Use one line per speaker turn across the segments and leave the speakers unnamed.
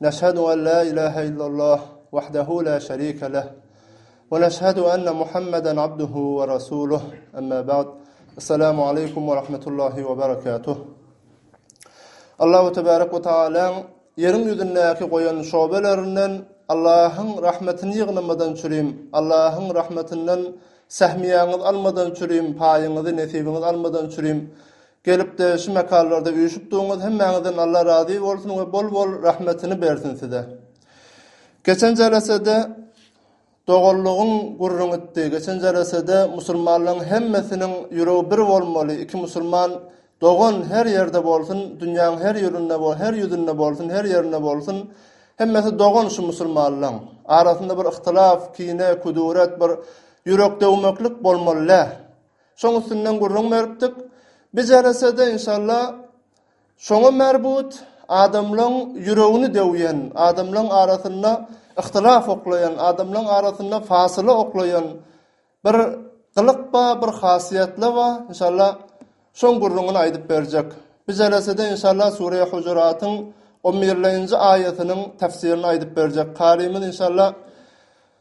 Neşhedü en la ilahe illallah wahdehu la şerike leh we neşhedü enne Muhammeden abduhu we rasuluh. Emme ba'd. Esselamu aleýkum we rahmetullahi we berekatuh. Allahu tebarek we taalaň ýeriň ýüzündäki goýan şöbelerinden Allahyň rahmetini ýygnamadan çürim, Allahyň rahmetinden sähmiýäňizi almadan çürim, paýyňyzy, nesibiňizi almadan çürim. Gelipde şu mekanlarda üýşüpdiňiz hemmäňizden Alla razy bolsun we bol bol rahmetini bersin size. Geçen jelesede doganlygyň gürrüňitdi. Geçen jelesede musulmanlaryň hemmesiniň ýüregi bir bolmaly, iki musulman dogan her ýerde bolsun, dünýäň her ýüründe bol, her ýüzünde bolsun, her ýerinde bolsun. Hemmesi dogan şu musulmanlaryň. Arasynda bir yhtylaf, kine, küduret, bir ýürek döwmeklik bolmaly dä. Şoň üstünden gürrüň beripdik. Bijerese-de, inşalla, şoňa merbut adamlaň ýüregini döwýän, adamlaň arasynda yhtylaf oklaýan, adamlaň arasynda fasyla oklaýan bir gylyk bar, bir hasiýetli bar. Inşalla, şoň gürrüňini aýdyp berjek. Bijerese-de, inşalla, Sure-i Hujuratyň on birlenji aýatynyň täfsirini aýdyp berjek karymyz, inşalla.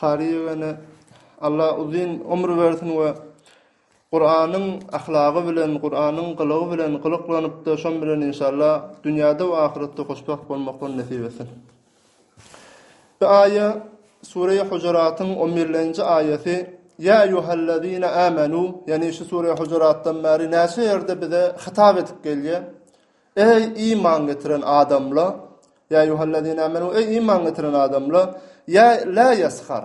Kari ýegene Allah uzyn ömür bersin we Kur'anyň ahlagy bilen, Kur'anyň gylygy bilen gylyklanypdy, şon bilen inşallah dünýäde we ahyretde hoşbagt bolmakdan nesip etsin. Bu aýa Sure-i Hujuratyň on birlenji aýaty, Ýa eýýuhellezine âmenû, ýagny şu Sure-i Hujuratdan bäri näçe ýerde bize hytap edip gelýär, Eý, iman getiren adamla, Ýa eýýuhellezine âmenû, eý, iman getiren adamla, Ýa, lâ ýeshar,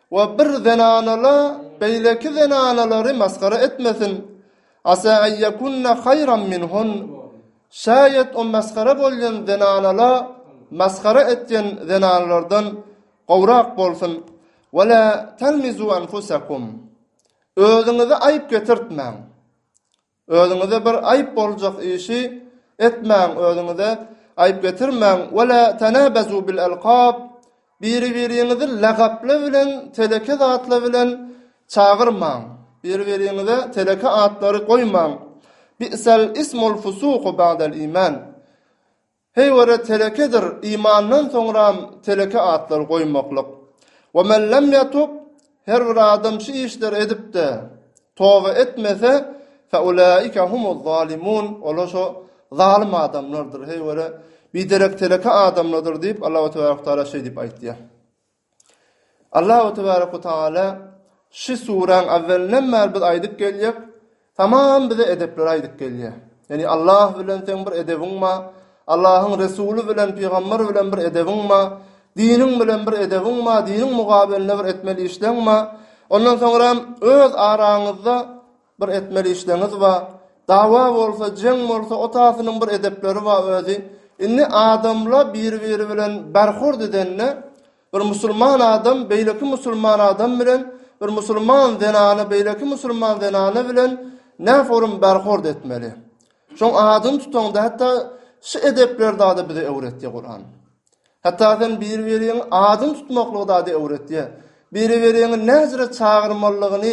we bir zenana-la beýleki zenanalary masgara etmesin, Asa en ýekunne haýran minhun, şaýat o masgara bolýan zenana-la masgara etýän zenanlardan gowrak bolsun, we la talmizu enfusakum, özüňize aýyp getirtmäň, Özüňize bir aýp boljak işi etmäň özüňize aýp getirmäň wela tenebezu bil elkab biri biriňizi lagapla bilen teleke zatla bilen çagyrmaň biri biriňize teleke atlary goýmaň bisel ismul fusuku badel iman Heý göre telekedir imandan soňram teleke atlar goýmaklyk. Ve men lem yatub, her bir adam şu işleri edipde toba etmese fe ulaike humuz zalimun olar şo zalym adamlardyr heý göre biderek teleke adamladyr diýip Allahu tebarek ve taala şeýdip aýtýar. Allahu tebaraka we taala şu suräň awwelinden bäri bize aýdyp gelýär, tamam bize edepleri aýdyp gelýär. Ýagny Allah bilen seň bir edebiň bar, Allahyň Resuly bilen, pygamber bilen bir edebiň bar, diniň bilen bir edebiň bar, diniň mugabelinde bir etmeli işleň bar. Ondan soňra öz araňyzda Bir etmeli işleňiz ba Dawa bolsa jeň bolsa otasynyň bir edepleri ba özi indi adamla biri biri bilen berhurd edende bir musulman adam beýleki musulman adam bilen bir musulman zenana beýleki musulman zenana bilen nä forum berhurd etmeli şoň adyny tutaňda hatda şu edepler zada bize öwretdi Kuran. Hatda sen biri-biriňi adyny tutmaklygy zady öwretýä. Biri-biriňi nähjere çagyrmalygyny,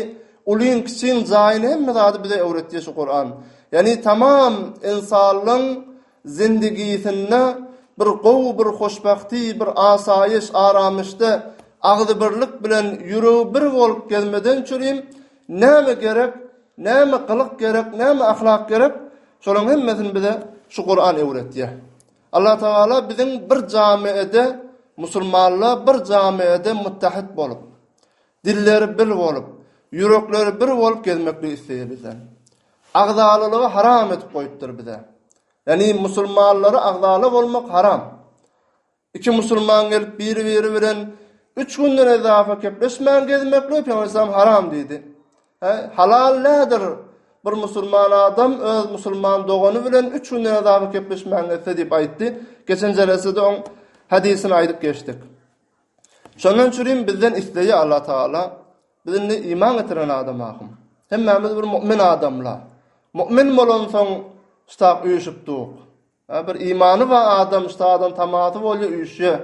ulyň-kiçiň jaýyny hemme zady bize öwretýä şu Kuran. Ýagny tamam ynsanlygyň zindigisinde bir gowy bir hoşbahti bir asaýyş aramyşda agzybirlik bilen ýüregi bir bolup gezmeden çürim näme gerek näme gylyk gerek näme ahlak gerek şolaň hemmesini bize şu Kuran öwretýä. Allah Tagala biziň bir jamiede musulmanla bir jamiede muttahit bolup, dilleri bil bolup, ýürekleri bir bolup gezmeklik isleýär bizden. Agzalylygy haram edip goýupdyr bize. Ýani musulmanlara agzala bolmak haram. Iki musulman gelip biri-biri bilen üç günden ezafa kepleşmän gezmeklik Peýgamber sallam haram diýdi. Halal nädir? Bir musulman adam öz musulman dogany bilen üç günden edabat gepleşmäň etse diýip aýtdy. Geçen jelesede oň hadisyny aýdyp geçdik. Şondan üçin bizden isleýär Allah Taala biz indi iman getiren adam ahym. Hemmämiz bir mu'min adamlar. Mu'min bolansoň ştap üýşüp dur. A bir imany ba adam ştadan tamaty bolýa üýşýä.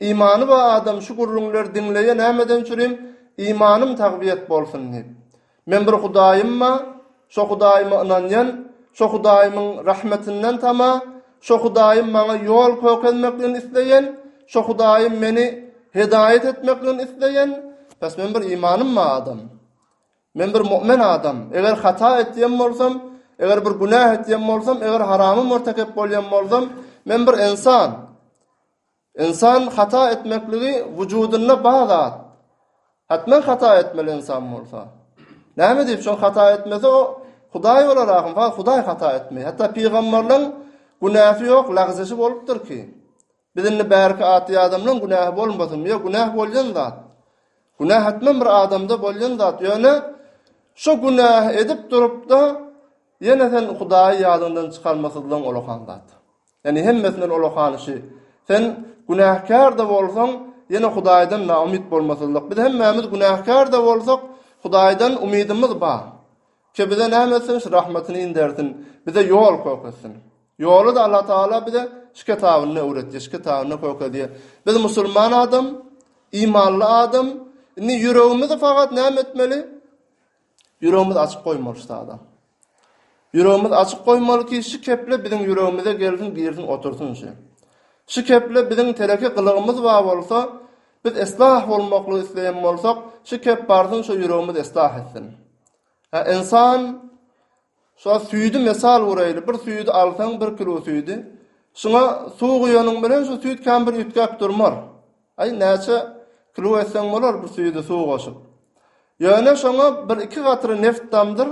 Imany ba adam şu gürrüňleri diňleýä nämeden çürim imanym tagwiýet bolsun diýip. Men bir hudaýym ba şo hudaýyma ynanýan şo hudaýymyň rahmetinden tama şo hudaýym maňa ýol kökezmekligini isleýän şo hudaýym meni hedaýat etmekligini isleýän bes men bir imanym ba adam. Men bir mu'min adam. Eger hata etýän bolsam, eger bir günäh etýän bolsam, eger harama mürtekep bolýan bolsam, men bir ynsan. Ynsan hata etmekligi wujudynda bar zat. Hatman hata etmeli ynsan bolsa. Näme diýip, şol hata etmese, o Hudaý bolar ahym, Hudaý hata etmeýär. Hatda pygamberleriň günäsi ýok, lagzyşy bolupdyr ki. Biz indi bärki ady ýadamlaň günähi bolmasyn, ýok günäh bolýan zat. Günäh etmem bir adamda bolýan zat, ýöne şu günähi edip durupda ýene sen Hudaýy ýadyňdan çykarmasyzlygyň olakan zat. Ýani hemmesinden olakany şi. Sen günähkärde bolsaň, ýene Hudaýdan na umyt bolmasyzlyk. Biz hemmämiz günähkärde bolsak, Hudaýdan umydymyz bar. Ki bize näme etsin, şu rahmatyny indersin, bize ýol köketsin. Ýoly-da Allah Tagala bize şu kitabynda öwretdi, şu kitabynda kökedi. Biz musulman adam, imanly adam, indi ýüregimizi fakat näme etmeli? Ýüregimizi açyk goýmaly şu zada. Ýüregimizi açyk goýmaly ki, şu keple biziň ýüregimize gelsin, girsin, otursyn şu. Şu keple biziň teleki gylygymyz bar bolsa, biz eslah bolmaklygy isleýän bolsak, şu kep barsyn şu ýüregimizi eslah etsin. Hä, insan Şo süýdi mesal uraýly, bir süýdi alsaň, bir kilo süýdi, şuňa suw guýanyň bilen şu süýt kän bir üýtgäp durmar. Aý, näçe kilo etseň bolar bir süýdi suw goşup. Ýöne şoňa bir-iki gatra neft damdyr,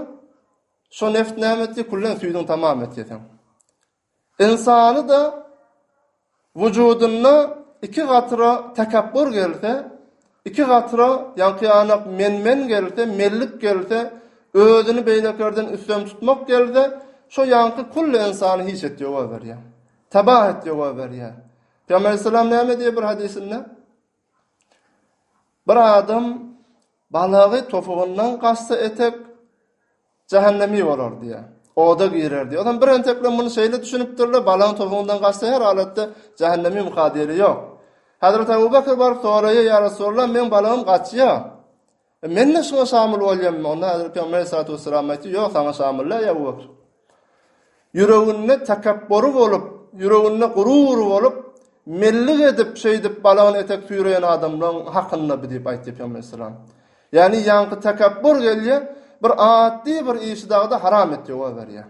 şo neft näme etdi, küllen süýdiň tamam etdi sen. Ynsany-da wujudynda iki gatyra tekepbur gelse, iki gatyra ýaňky-ýanak men-men gelse, mellik gelse, özüni beýlekilerden üstem tutmak gelse, şo ýaňky külli ynsany hiç et ýogaberýär. Tebah et ýogaberýär. Pygamber aleyhisselam näme diýýär bir hadysynda? Bir adam balagy topugyndan gaçsa etek, jähennemi bolar diýýär. Oda girer diýýär. Onsoň bir entekler muny şeýle düşünipdirler, balagyň topugyndan gaçsa her halatda jähennemi mukaderi ýok. Hezreti Abu Bekr baryp soraýar, Ýa Resulallah, meň balagym gaçýar. Men-de şuňa şamyl bolýan. Onda Hazreti Peygamber aleyhissalatu vesselam aýtdy, Ýok, saňa şamyl-la, eý Abu Bakr. Ýüreginde tekepbury bolup, ýüreginde gurury bolup, mellik edip, şeýdip balagyny etek süýreýän adamlaň hakynda bi diýip aýtdy Peygamber aleyhissalam. Ýagny ýaňky tekepbur gelýär, bir atdy bir işi dagda haram etýär, goýberýär.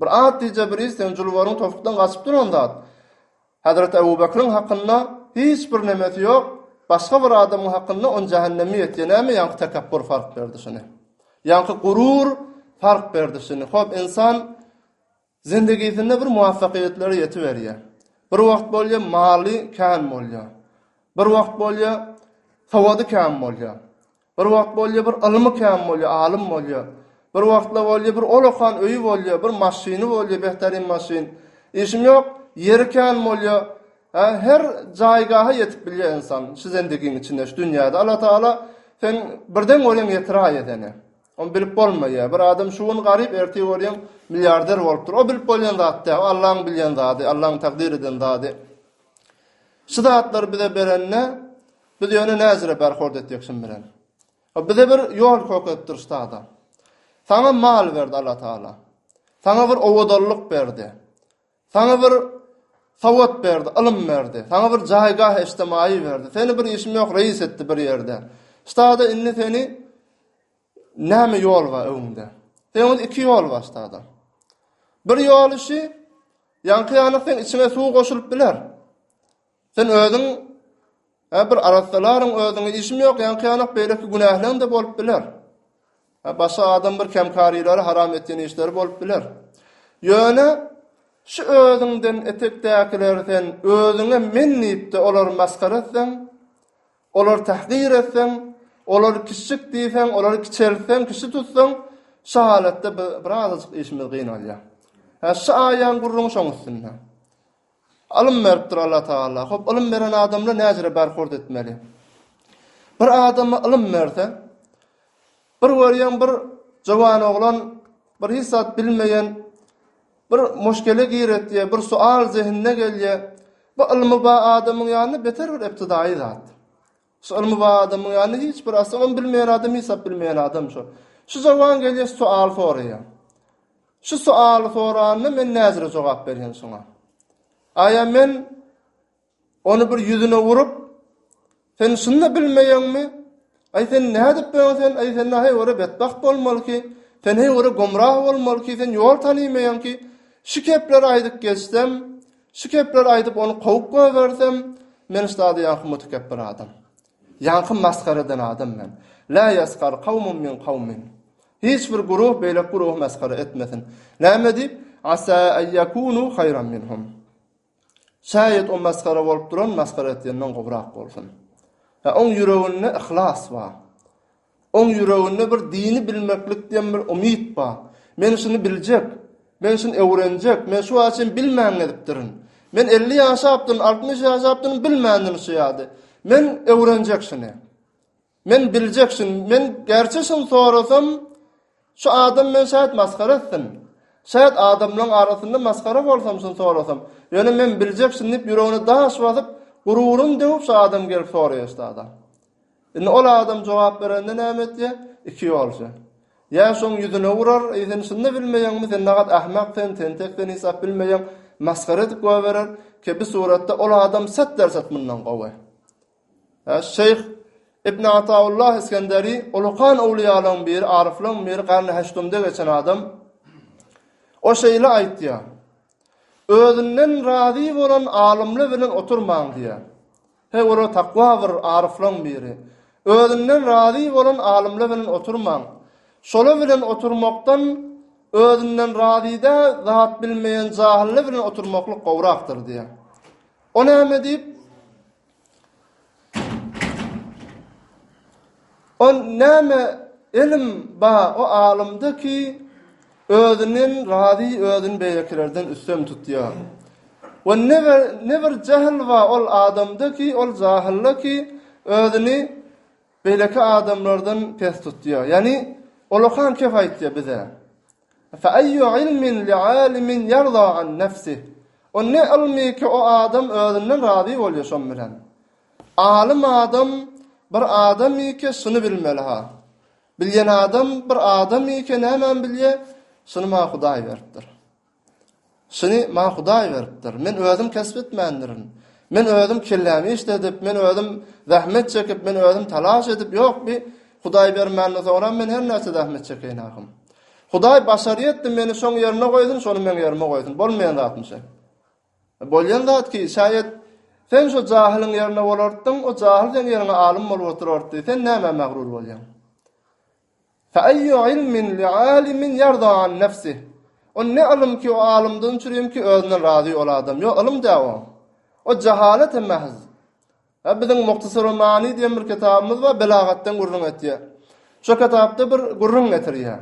Bir atdyja bir iş, seň jülberiň tofukdan gaçyp duran zat. Hazreti Abu Bekriň hakynda hiç bir nemesi yok başga bir adamyň hakynda on jahannemi et ye name yanky tekepbur fark berdi şune yanky gurur fark berdi şune hop insan zindigisinde bir muvaffakiyetleri yeti verye bir wagt bolya mali kan bolya bir wagt bolya sawadi kan bolya Bir wagt bolýa bir ylmy kän bolýa, alym bolýa. Bir wagtlar bolýa bir ol okan öýi bolýa, bir maşyny bolýa, behtarin maşyn. Işim ýok, ýeri kän bolýa. Hä, her jaýgaha ýetip bilýä ynsan, şu zendigiň içinde, şu dünýäde. Alla Tagala seň birden görýäň ýetiräýe seni. Ony bilip bolmaýa. Bir adam şu gün garyp, ertir görýäň milliarder bolup dur. O bilip bolýan zat däl. O Allaň bilýän zady, Allaň takdyr eden zady. Şu zatlary bize berende, Biz ýöne näzire bar hord etjek şim bilen. O bize bir ýol köketdir stada. Saňa mal berdi Allah Taala. Saňa bir owadanlyk berdi. Saňa bir sawat berdi, ylym berdi. Saňa bir jaýgah eşdemaýy berdi. Seni bir işim ýok, reis etdi bir ýerde. Stada indi seni näme ýol bar öňde? Sen iki ýol bar stada. Bir ýol işi, ýaňky ýanyk sen içine suw goşulyp biler. Sen özüň Hä bir arassalaryň özüňe işim ýok ýaňkyýanak beýleki günähleň-de bolup biler. Hä başga adam bir kemkarylar haram etýän işleri bolup biler. Ýöne şu özüňden etekdäkileri sen özüňe men diýip-de olary masgara etseň, olary tahgyr etseň, olary kiçijik diýseň, olary kiçeltseň, kiçi tutsaň, şu halatda bir azajyk işimiz gynalýar. Hä şu aýaň gürrüňi şoň üstünde. Ylym beripdir Alla Tagala. Hop, ylym beren adamlar näcirä bäri hord etmeli? Bir adama ylym berse, bir görýäň bir jowan oglan bir hiç zat bilmeýän bir muşkele giretýär, bir sual zehinine gelýär. Bu ylmy bar adamyň ýanynda beter bir eptidaýy zat. Şu ylmy bar adamyň ýanynda hiç bir astronom bilmeýän adam heslap bilmeýän adam şu. Şu jawan gelýär şu soal soraýar. Şu soaly soranda men näzire jogap berýän şuňa. Aýa men ony bir ýüzüne urup sen şunda bilmeýäňmi? Aý sen nädip bilýän sen? Aý sen nähe ora betbagt bolmaly ki? Sen he ora gomrah bolmaly ki? Sen ýol tanymaýaň ki? Şu kepleri aýdyp geçsem, Şu gepleri aýdyp ony kowup goýbersem, men şdady ýaňky mutekepbir adam. Ýaňky masgara eden adam men. Lä ýesgar kawmun min kawmin. Hiç bir guruh beýleki guruhy masgara etmesin. Näme diýip, Asa en ýekunu haýran minhum. Şaýat o masgara bolup duran masgara etýenden gowrak bolsun. Hä oň ýüreginde yhlas bar. Oň ýüreginde bir dini bilmeklik diýen bir umyt bar. Men şuny biljek. Men şuny öwrenjek. Men şu wagta çenli bilmän gezipdirin. Men elli ýaşapdyryn, altmyş ýaşapdyryn, bilmändirin şu ýady. Men öwrenjek şuny. Men biljek şuny. Men gerçi şuny sorasam, şu adam meni şaýat masgara etsin. Şaýat adamlaryň arasynda masgara bolsam şuny sorasam. Ýöne men biljek şuny diýip ýüregine daş basyp, gururyny döwüp şu adam gelip soraýar şu adam. Indi ol adam jogap berende näme etýä? Iki ýolçy. Ýa şoň ýüzüne urar, eý sen şunda bilmeýäňmi, sen nagat ahmak sen, tentek sen heýsap bilmeýäň, masgara edip goýberer, ke bi suratda ol adam set der set mundan gowy. Hä, şeýh Ibn Atawullah Isgenderi, ulukan owliýalaň biri, aryflaň biri, garny heşdumda geçen adam. O şeýle aýtýa, Özünden razy bolan alymly bilen oturmaň diýä. He, ol-a takwa bir aryflaň biri. Özünden razy bolan alymlar bilen oturmaň. Şolar bilen oturmakdan özünden razy däl zat bilmeýän jahylla bilen oturmaklyk gowrakdyr diýýär. O näme diýip? Ol näme ilim ba o alymda ki özünden razy özüni beýlekilerden üstem tutýa we ne bir jähil ba ol adamda ki ol jahylda ki özüni beýleki adamlardan pes tutýa ýani olakan kep aýtýa bize Fe eýýu ilmin li alimin ýerza an nefsih, O ne ylmy ki o adam özünden razy bolýa şon bilen. Alym adam bir adam i ki şuny bilmeli ha. Bilýän adam bir adam i ki nämäni bilýä, şuny maňa Hudaý beripdir. Şuny maňa Hudaý beripdir. Men özüm kesp etmändirin. Men özüm kellämi işledip, men özüm zähmet çekip, men özüm talaş edip, ýok, bi Hudaý bermäninden soňram men her näçe zähmet çekeýin ahym. Hudaý başary etdi, meni şoň ýerime goýsun, şony meň ýerime goýsun. Bolmaýan zatmy şe? Bolýan zat ki, şaýat, sen şo jahylyň ýerinde bolardyň, o jahyl seň ýeriňe alym bolup oturardy. Sen nämä magryr bolýaň? Fe eýýu ilmin li alimin ýarda an nefsih. O ne ylym ki o alymdan çürim ki özünden razy ol adam. Ýok ylym dä o. O jahalet hem mähz. He biziň Muhtasarul mani diýen bir kitabymyz bar belagatdan gürrüň etýär. Şo kitapda bir gürrüň getirýär.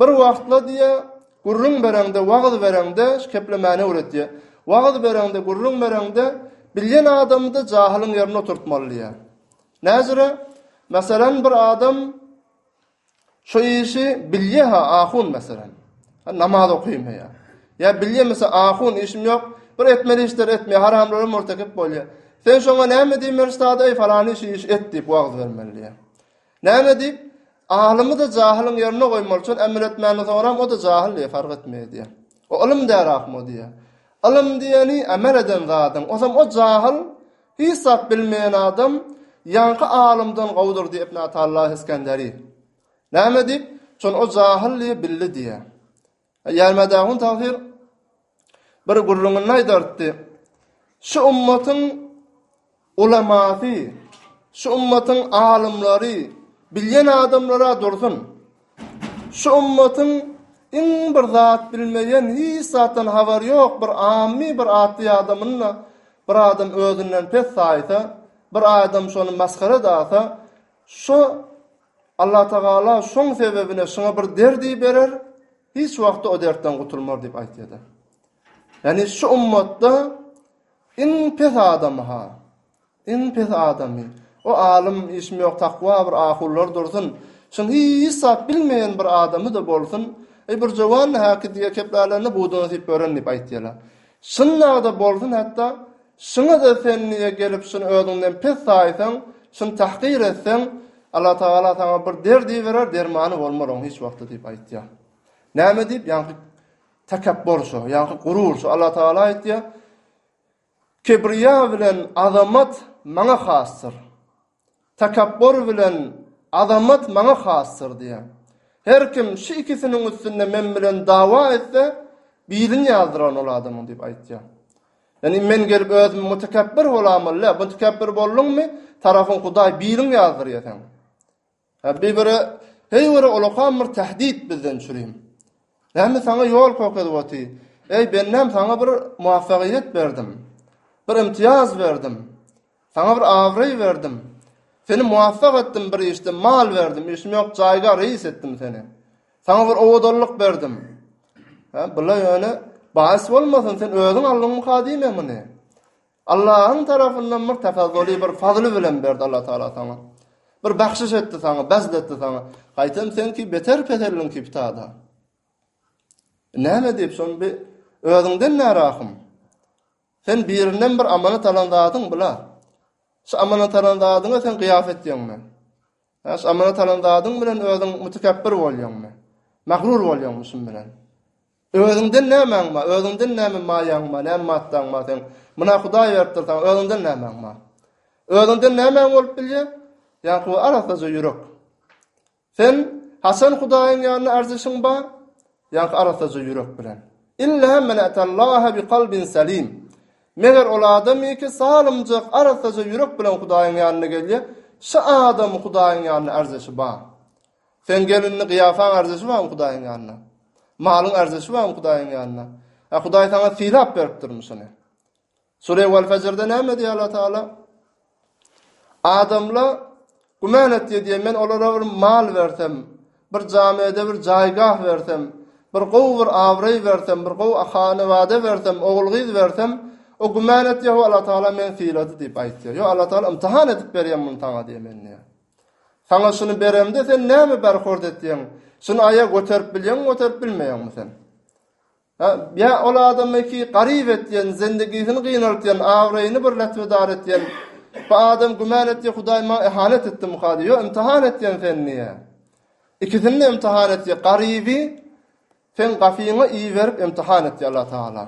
Bir wagtlar diýýär, Gürrüň bereňde, wagyz bereňde, keplemäni öwret diýýär. Wagyz bereňde, gürrüň bereňde, bilýän adamy-da jahylyň ýerine oturtmaly diýýär. Näzire, meselem, bir adam şu işi bilýä-hä, ahun, meselem, namaz okymaýar. Ýa bilýemese, ahun, işim ýok, bir etmeli işleri etmeýär, haramlara mürtekip bolýar. Sen şoňa näme diýmeli, sada, eý, falanyşy işi et diýip wagyz bermeli diýýär. Näme diýip, alymy-da jahylyň ýerine goýmaly, şol emel etmäni soram, o-da jahyl diýýär, fark etmeýär diýýär. O ylym dälakmy diýýär. Ylym diýeni emel eden zadyň, ozam o jahyl, hiç zat bilmeýän adam ýaňky alymdan gowudyr diýýär Ibn Ataullah Iskendery. Näme diýip, şony o jahyl diýýär, bildi diýýär. Ýarmedahun Tahyr bir gürrüňinde aýdardy, Şu ummatyň ulamasy, şu ummatyň alymlary, bilýän adamlary-a dursun, şu ummatyň iň bir zat bilmeýän, hiç zatdan habary ýok bir ammyý bir atly adamyny-da bir adam özünden pes saýsa, bir adam şony masgara-da asa, şo Allatagala şoň sebebine şyňa bir derdi berer, hiç wagtda o dertden gutulmar diýip aýtýada. Ýani şu ummatda iň pes adamy-ha, iň pes adamy, o alym işim ýok takwa bir ahular dursun, şyň hiç zat bilmeýän bir adamy-da bolsun, eý bir jowan-da häki diýe keplälerini buduny syp gören diýip aýtýala. Şyndagda bolsun hatda Şuňa-da sen niýe gelip şuny özüňden pes saýsaň, şuny tahkyr etseň, Allatagala saňa bir dert iberer, dermany bolmaz oň hiç wagtda diýip aýtýar. Näme diýip, ýaňky tekepbur şu, ýaňky gurur şu. Allatagala aýtýar, Kibriýa bilen azamat maňa hasdyr. Takabbur bilen Azamat maňa hasdyr diýýär. Her kim şu ikisiniň üstünde men bilen dawa etse, bilini ýazdyraryn ol adamyň diýip aýtýar. Ýagny men gelip özüm mütekebbir bolamyl-le, mütekebbir bolduňmy, tarapyň Hudaý bilin ýazdyrýar seň. Häbbi biri, Heý bir ulakam bir tähdit bizden çürim. Näme saňa ýol kökezip oty? Eý bendäm saňa bir muwaffagyýet berdim. Bir imtiýaz berdim. Saňa bir abraý berdim. Seni muwaffak etdim bir işde mal berdim, işim ýok jaýga reýs etdim seni. Saňa bir owadanlyk berdim. Hä, bula ýöne baýys bolmasyn sen özüň aldyňmyka diýme muny. Allahyň tarapyndan bir takazzuly bir fazly bilen berdi Allah Taala saňa. Bir bahşyş etdi saňa, bazl etdi saňa. Gaýtam sen ki beter peselliň kiptada. Näme diýip şony bir özüňden närahyň. Sen birinden bir amanat alan zadyň bula. Şu amanat alan zadyňa sen gyýas etýäňmi? Hä, şu amanat alan zadyň bilen özüň mütekebbir bolýaňmy? Magrur bolýaňmy şum bilen? Özüňden nämäň bar? Özüňden näme maýaň bar? Näme maddaň bar seň? Muna Hudaý beripdir saňa, özüňden nämäň bar? Özüňden nämäň bolup bilýär? Ýaňky arasaja ýürek. Sen haçan Hudaýyň ýanyna arzyşyň bar? Ýa-ki arassaja ýürek bilen. Illa men atallaha bi kalbin salim. Meger ol adam ýa-ki salymjak, arassaja ýürek bilen Hudaýyň ýanyna gelýär. Şa adam Hudaýyň ýanyna arzeşi bar. Seň gelinli gyýafaň arzeşi barmy Hudaýyň ýanyna? Malyň arzeşi barmy Hudaýyň ýanyna? Ä Hudaý saňa sylap beripdirmi şuny? Sure Wal Fajrda näme diýýär Allah Taala? Adamla güman etdi diýen men olara bir mal bersem, bir jamiýede bir jaýgah bersem, bir gowy bir abraý bersem, bir gowy ahany wada bersem, ogul gyz bersem, o güman etdi ýa Allah Taala men sylady diýip aýtdy. Ýa Allah Taala imtihan edip berýän muny taňa diýen men diýýär. Saňa şuny beremde sen näme berhord etdiň? Şuny aýa göterip bilýän, göterip bilmeýän sen? Ýa ol adamy ki garyp etýän, zendigisini gynaltýan, abraýyny bir lätbedar etýän, bu adam güman etýär, Hudaý maňa ehanet etdimikä diýýär, ýok, imtihan etýän seni diýýär. Ikisini-de imtihan etýär, garyby seň gapyňa iberip imtihan etýär Allah Tagala.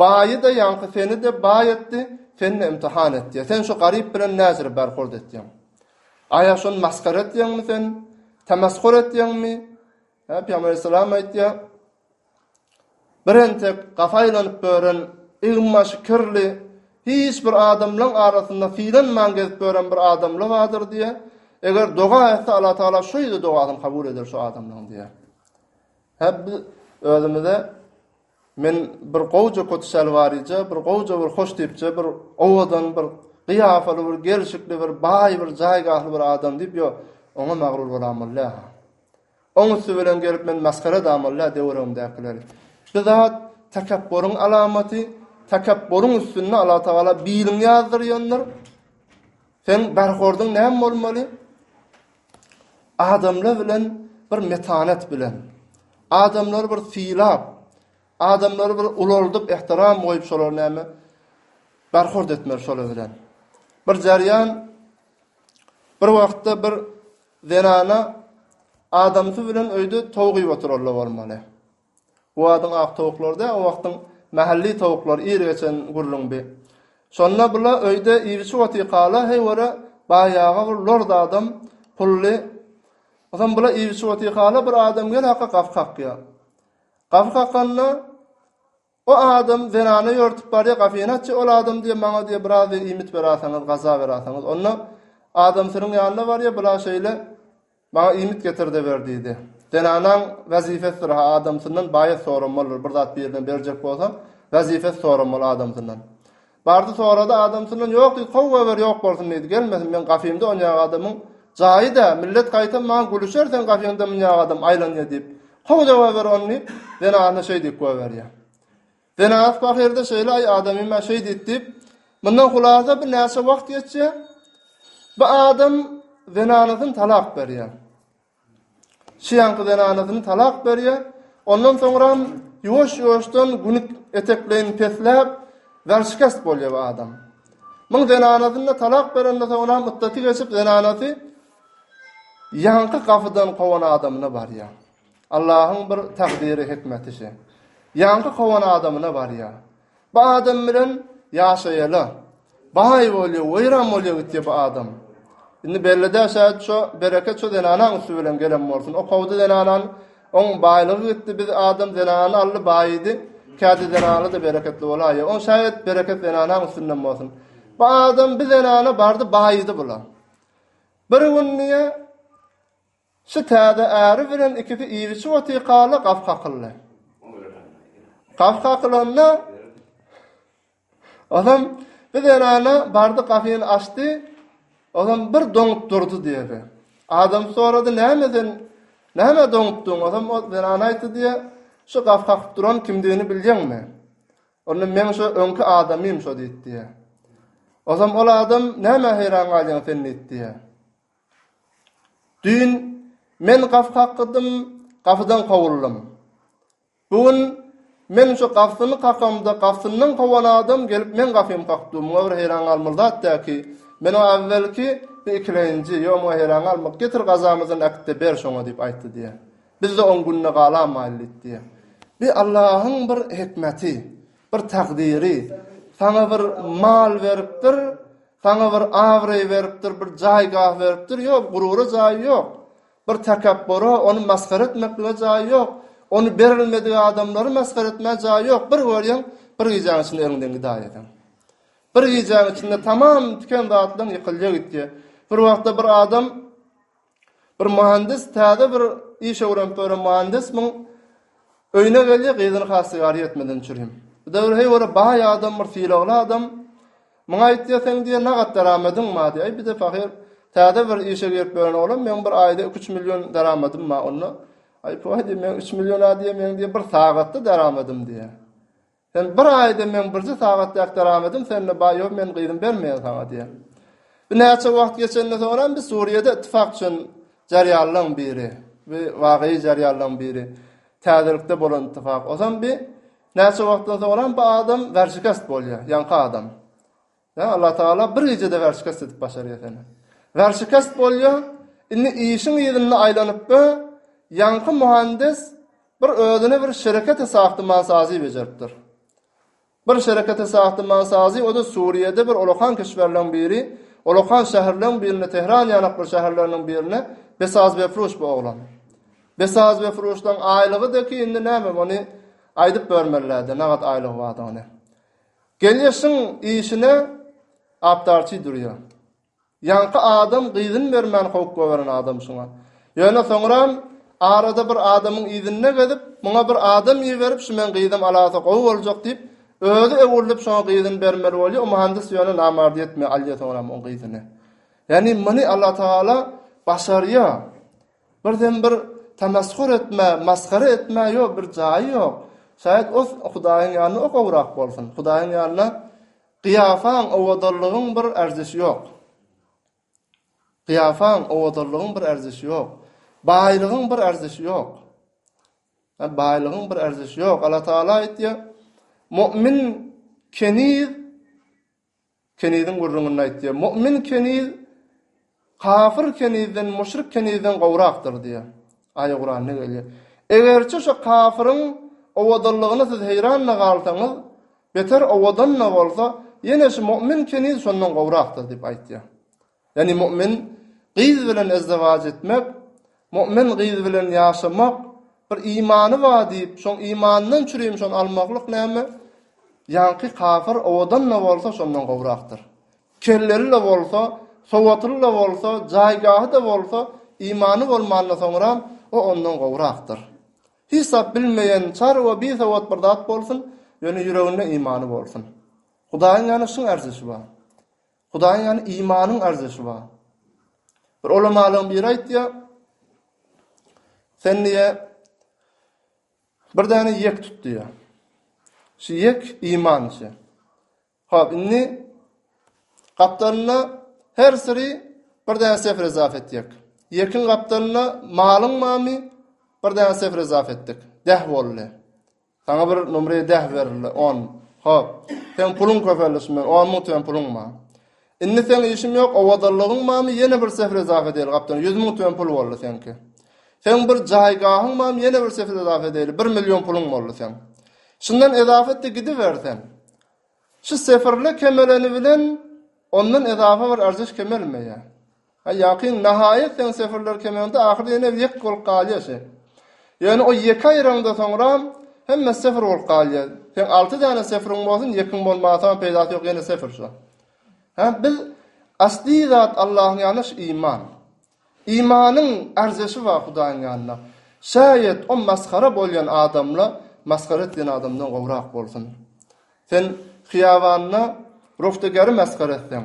Baýy-da ýaňky seni-de baý etdi, seni-de imtihan etýär. Sen şu garyp bilen näçe berhurd etýäň? Aýa şony masgara etýäňmi sen? Temasgur etýäňmi? Hä, Pygamberimiz salam aýtýar. Bir entek gapa aýlanyp bören, egin başy kirli, hiç bir adamlaň arasynda sylanman gezip bören bir adamla bardyr diýýär. Eger doga etse Allah Taala şu ýerde dogasyny kabul eder şu adamlaň diýýär. Hä, biz özümize men bir gowja köti şalwarija, bir gowja bir hoş diýipje, bir owadan bir gyýafaly bir gelşikli bir baý bir jaýgahly bir adam diýip ýok. Oňa magryr bolamyl lä. Oň üsti bilen gelip men masgara damalýa döwregimdäkiler. Şu zat tekepburyň alamaty, tekepburyň üstünde Allah Tagala biliň ýazdyrýandyr. Seň berhordyň näme bolmaly? Adamlar bilen bir metanet bilen, adamlary bir sylap, adamlary bir ulaldyp ehtiram goýup şolar näme berhord etmeli şolar bilen. Bir jarýan bir wagtda bir Zenana adamsy bilen öýde towuk iýip oturarlar bolmaly. Bu adyň ak towuklary däl, o wagtyň mähälli towuklary, ir geçen gürrüň bi. Şonda bula öýde iýip-içip otykalar, heý göre, baýaga bir lord adam, pully. Onsoň bula iýip-içip otykalar, bir adam gel-aka gapy kakýar. Gapy kakanda, O adam zenana ýörtüp barýa gafyny açýa ol adam diýe maňa diýe biraz diýe iýmit berasaňyz gaza berasaňyz onda adam siriň ýanyna barýa bula şeýle maňa iýmit getirde ber diýdi zenanaň wezifesidir ha adamsyndan baýat soranmalydyr bir zat birine berjek bolsa wezifesi soranmaly adamsyndan Bardy sorady adamsyndan ýok diýdi kow goýber ýok bolsun diýdi gelmesin meň gafymda onýag adamyň jaýy dä millet gaýtam maňa gülüşer seň gafyňda munýag adam aýlanýa diýip kowda goýber ony diýip zenanyna şeý diýip goýberýä zenanys bahyrda şeýle aý adamym a şeý diýdi diýip mundan hulasa bir näçe wagt geçýä bu adam zenanysyn talak berýä. Şu ýaňky zenanasyny talak berýär. Ondan soňram ýuwaş-ýuwaşdan gün etekleýin pesläp, zalşikast bolýar bu adam. Muň zenanasyny-da talak berenden soňram myddaty geçip zenanasy ýaňky gapydan kowan adamyna barýar. Allahyň bir takdyry, hikmeti şu. Ýaňky kowan adamyna barýar. Bu adam bilen ýaşaýala. Baý bolýa, weýran bolýa gitýä bu adam. Indi bellidä şäet şo bereket şo zenanaň üsti bilen gelen bolsun. Okawdy zenanany, oň baýlygy gitdi, biz adam zenany aldy baýydy. Kädi zenany-da bereketli bolaýýa. Oň şäet bereket zenanaň üstünden bolsun. Bu adam bi zenana bardy baýydy bula. Bir gün diýä Şu täze äri bilen ikisi ilçi Watykaly gaf kakyldy. Gaf kakylanda, onam bir zenana bardy gafyny açdy, onam bir doňup durdy diýdi. Adam sorady, näme sen, näme doňupdyň? Onam o zenana aýtdy diýdi, şu gaf kakyp duran kimdigini bilýäňmi? Onda men şu öňki adamym şo diýdi diýdi. Onam ol adam, näme heýran galýaň sen diýdi diýdi. Düýn men gapy kakydym, gapydan kowuldym. Bu gün men şu gapyny kakamda gapysyndan kowan adam gelip meň gapymy kakdy. Muňa bir heýran galmaly zat däl ki. Meniň awwelki bu ikilenji, ýok muňa heýran galma, getir gazamyzdan äkit-de ber şoňa diýip aýtdy diýýä. Biz-de oň gününe galamaýlydyk diýýä. Bu Allahyň bir hikmeti, bir takdyry. Saňa bir mal beripdir. Saňa bir abraý beripdir, bir jaý-gah beripdir, ýok, gurura jaýy ýok. Bir takabbura, ony masgara etmeklige jaýy ýok. Ony berilmedik adamlary masgara etmäge jaýy ýok. Bir görýäň, bir gijäň içinde öňünden gidaýýasaň. Bir gijäň içinde tamam tiken zatlaryň ýykylýa gitýä. Bir wagtda bir adam Bir myhandys täze bir iş öwrenip ýören myhandys muň öýüne geldi gyzyny has sigara ýetmeden içirýin. Bu döwür heý ora baý adam bir sylagly adam muňa aýtýa seň diýe nagat daramediň bar diýe aý bize pahyr täze bir işe girip ýören oglan meň bir aýda iki üç million daramadym bar onda aý puh aý diýe meň üç million a diýe meň diýe bir sagatda daramadym diýe. Sen bir aýda meň birje sagat dek daramadym sende bar ýok men gyzym bermeýän saňa diýen. Bir näçe wagt geçenden soňram biz Suriýede ittifak üçin jarýanlaň biri we wagyz jarýanlaň biri täzelikde bolan ittifak ozam bir näçe wagtdan soňram bu adam werşikast bolýar ýaňky adam. Ýa Allatagala bir gijede werşikest edip başarýa seni. Werşikest bolýa, indi işiň yzynda aýlanyp bö, ýaňky muhandis bir özüne bir şereketi sahtyman sazy bejeripdir. Bir şereketi sahtyman sazy o-da Suriýede bir olakan kişwerleň biri, olakan şäherleň birinde Tehran ýanak bir şäherleriniň birine besazbefruş bu oglan. Besazbefruşlaň aýlygy-da ki indi näme ony aýdyp börmelläde nagat aýlygy badygyny. Gelýeşiň işine Aptarçy durýa. Ýaňky adam gyzyny bermän howp goweren adam şuňa. Ýöne soňram arada bir adamyň yzynda gezip, muňa bir adam iberip, şu meň gyzym alasa gowy boljak diýip, özi öwrülip şoňa gyzyny bermeli bolýa, o myhandys ýöne namardy etmän alýa soňram oň gyzyny. Ýagny muny Allatagala başarýa. Birden bir tamasgur etmä, masgara etmä ýok, bir jaýy ýok. Şaýat ot Hudaýyň ýanyna o gowrak bolsun. Hudaýyň ýanyna gyýafaň, owadanlygyň bir erzişi ýok. Gyýafaň, owadanlygyň bir erzişi ýok. Baýlygyň bir erzişi ýok. Hä, baýlygyň bir erzişi ýok. Allatagala aýtýar, Mu'min keniz Keniziň gürrüňinde aýtýar, Mu'min keniz kafyr kenizden, müşrik kenizden gowrakdyr diýýär. Aýa Kuranda gelýär. Egerçe şo kafyryň owadanlygyna siz heýran-da galsaňyz, beter owadan-da bolsa, ýene şu mu'min keniz şondan gowrakdyr diýip aýtýar. Ýagny mu'min gyz bilen ezdewaç etmek, mu'min gyz bilen ýaşamak, bir imany bar diýip, şoň imandan çürim şony almaklyk näme? Ýaňky kafir owadan-da bolsa şondan gowrakdyr. Kelleri-le bolsa, sowatly-la bolsa, jaýgahy-da bolsa, imany bolmanda soňram, o ondan gowrakdyr. Hesap bilmeýän, çar we bisowat bir zat bolsun, ýöne ýüreginde imany bolsun. Hudaýyň ýanyşyň ärzişi bar. Hudaýa ýaly imanyň arzyşy bar. Bir ulamalyň biri aýtýar, Sen diýýär, bir däne ýek tut diýýär. Şu ýek iman işi. Hop, indi gapdalynda her siri bir däne sefere zaf etjek. Ýekiň gapdalynda malyň mamy bir däne sefere zaf etdik. Deh boldy. Saňa bir numry deh berildi, on. Hop. Seň puluň köpeldi şumen, on müň tüen puluň bar. Indi seň işiň ýok, owadanlygyň barmy, ýene bir sefir ezafe edeýli, gapdan, ýüz müň tüen pul boldy seňki. Seň bir jaýgahyň barmy, ýene bir sefir ezafe edeýli, bir million puluň boldy seň. Şundan ezafe et-de gidiber sen. Şu sefirle kemeleni bilen, ondan ezafe bir arzyş kemelmeýär. Aý, ýakyn, nahaýat seň sefirler kemeňde ahyry ýene ýek bolup galýar şe. Ýöne o ýeke aýraňda soňram hemmesi sefir bolup galýar. Seň alty däne sefiriň bolsun, ýekiň bolmasam peýdasy ýok ýene sefir şo. Hä, biz asly zat Allahyň ýanynda şu iman. Imanyň arzeşi bar Hudaýyň ýanynda. Şaýat o masgara bolýan adamla masgara etýän adamdan gowrak bolsun. Sen hyýawanda rowtegäri masgara etseň.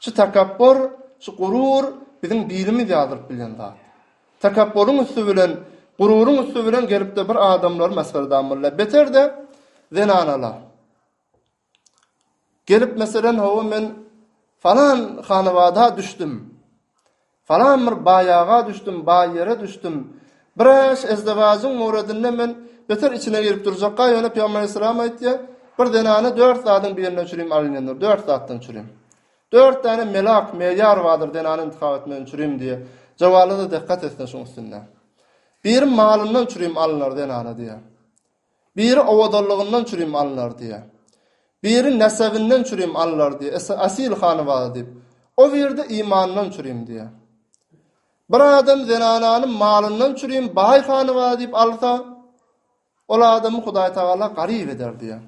Şu takabbur, şu gurur biziň birimiz ýazylyp bilen zat. Takabburyň üsti bilen, gururyň üsti bilen gelip-de bir adamlary mesgere edamylla. Beter-de, zenanalar. Gelip, meselem, hawa, men falan hanabada düşdüm. Salam bir baýaga düşdüm baý ýere düşdüm Biraz ezdewajiň muradynda men beter içine girip durjakka ýöne pygamber aleyhisselam aýtýa bir zenana dört zadyň birine uçurim alynýandyr dört zatdan uçurim dört dane melak meýar bardyr zenany intihap etmeden uçurim diýe jawalada dekgat etsin şuň üstünde biri malyndan uçurim alynar zenana diýe Biri owadanlygyndan çürim alnar diýýär. Biri nesebinden çürim alnar diýýär, asyl hanybada diýip. O biri-de imandan çürim diýýär. Bir adam zenanany malyndan çürim baý hanybada diýip alsa, ol adamy Hudaý Tagala garyp eder diýýär.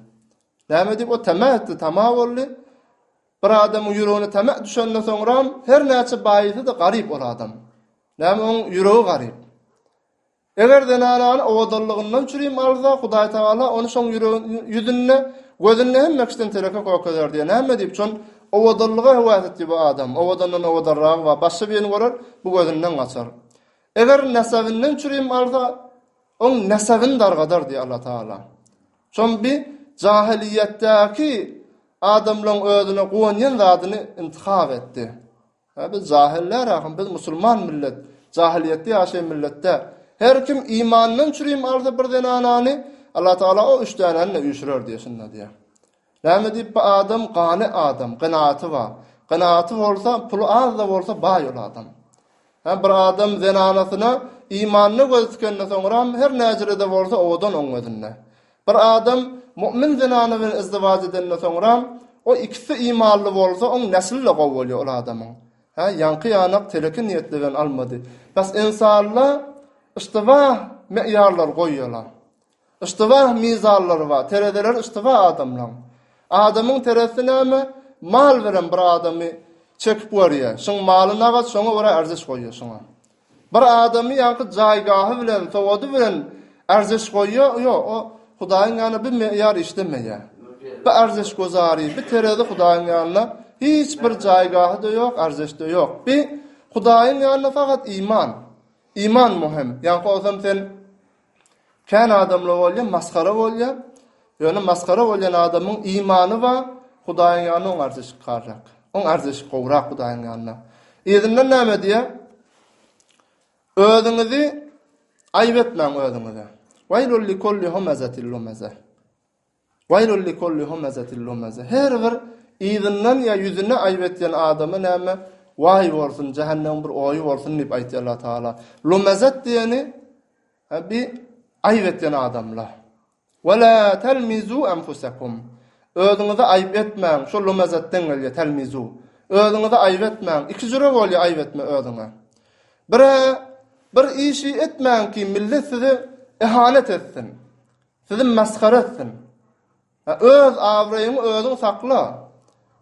Näme diýip, o tama etdi, tama boldy. Bir adamyň ýüregine tama düşenden soňram, her näçe baýysa-da garyp ol adam. Näme oň ýüregi garyp. Eger zenanany owadanlygyndan çürim alsa, Hudaý Tagala ony şoň ýüreginde, ýüzünde, gözünde hemme kişiden teleke kökezär diýýär. Näme diýip, şon owadanlyga höwäs etdi bu adam. Owadandan owadanragy bar. Başga birini görer, bu gözünden gaçar. Eger nesebinden çürim alsa, oň nesebini dargadar diýýär Alla Tagala. Şon bi jahylýetdäki adamlaryň özüne guwanýan zadyny intihap etdi. Hä biz jahyllar ahym biz musulman millet jahylyýetde ýaşaýan millet däl. Her kim imanyndan çürim alsa bir zenanany Allah Taala o üç dänäni-de üýşürer diýýär şunda diýýär. Näme diýip bu adam gany adam ganaty bar. Ganaty bolsa puly az-da bolsa baý ol adam. Hä bir adam zenanasyna imanyna göz tikenden soňram her näjire-de bolsa owadan oň gözünde. Bir adam mu'min zenany bilen izdiwaj edenden soňra, o ikisi imanly bolsa, oň nesli-de gowy bolýar ol adamyň. Hä, ýaňky ýanak teleke niýetli bilen almady. Bäs ynsanda yştyba meýarlar goýýarlar. Yştyba mizanlary bar, terezeleri yştyba adamlaň. Adamyň terezisi näme? Mal bilen bir adamy çekip görýär. Şuň maly nagaç, şoňa görä arziş goýýar şuňa. Bir adamy ýaňky jaýgahy bilen, sowady bilen ärjeş goýýar, ýo, o Hudaýyň ýanynda bir meýar işlemeýär. Bir ärjeş gözary, bir terezi Hudaýyň ýanynda hiç bir jaýgahy-da ýok, ärjeş-de ýok. Bi, Hudaýyň ýanynda fakat iman. Iman möhüm. Ýaňky bolsam sen Kän adamlar bolýar, masgara bolýar. Ýöne masgara bolýan adamyň imany bar, Hudaýyň ýanynda oň arzyşy çykarrak. Oň arzyşy gowrak Hudaýyň ýanynda. Yzyndan näme diýýär? Özüňizi aýyp etmäň özüňize. Waýlul likulli humazatil lumaza. Waýlul likulli humazatil lumaza. Her bir yzyndan ýa ýüzüne aýyp etýän adama näme waý bolsun, jähennemiň bir oýy bolsun diýip aýtýar Allah Taala. Lumazat diýeni bi aýyp etýän adamlar. Wala talmizu anfusakum. Özüňizi aýyp etmäň, şol lumazatdan gelýär talmizu. Özüňizi aýyp etmäň. Iki jüre bolýar aýyp etme özüňe. Bire bir işi etmäň ki, millet size ihanet etsin. Sizi mesgere etsin. Öz abraýyňy özüň sakla.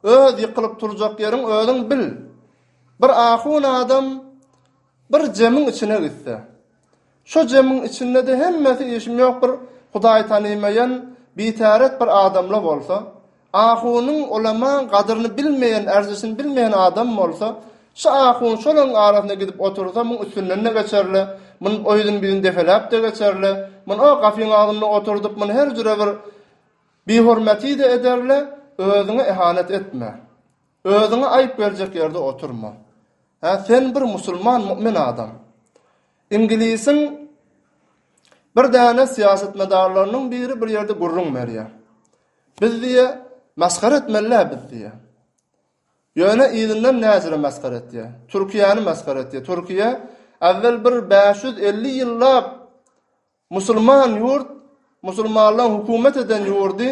Öz ýykylyp turjak ýeriň özüň bil. Bir ahun adam bir jemiň içine gitse. Şo jemiň içinde-de hemmesi işim ýok bir hudaý tanymaýan bitäret bir adamla bolsa, Ahunyň ulamaň gadyryny bilmeýän, erzişini bilmeýän adam bolsa, şu ahun şolaryň arasynda gidip otursa, muň üstünden-de geçerle, muny oýuzyn-bizin depeläp-de geçerle, muny o gapyň agzynda oturdyp, muny her jüre bir bihormeti-de ederle, özüňe ehanet etme. Özüňe aýyp geljek ýerde oturma. Hä, sen bir musulman, mu'min adam. Inglisiň bir däne syýasatmedarlarynyň biri bir ýerde gürrüň berýär. Biz diýýär, Masgara etmeli-dä biz diýýär. Ýöne yzyndan näzire masgara etýär. Türkiýäni masgara etýär. Türkiýe äwwel bir bäş ýüz elli ýyllap musulman ýurt, musulmanlaryň hökümet eden ýurdy,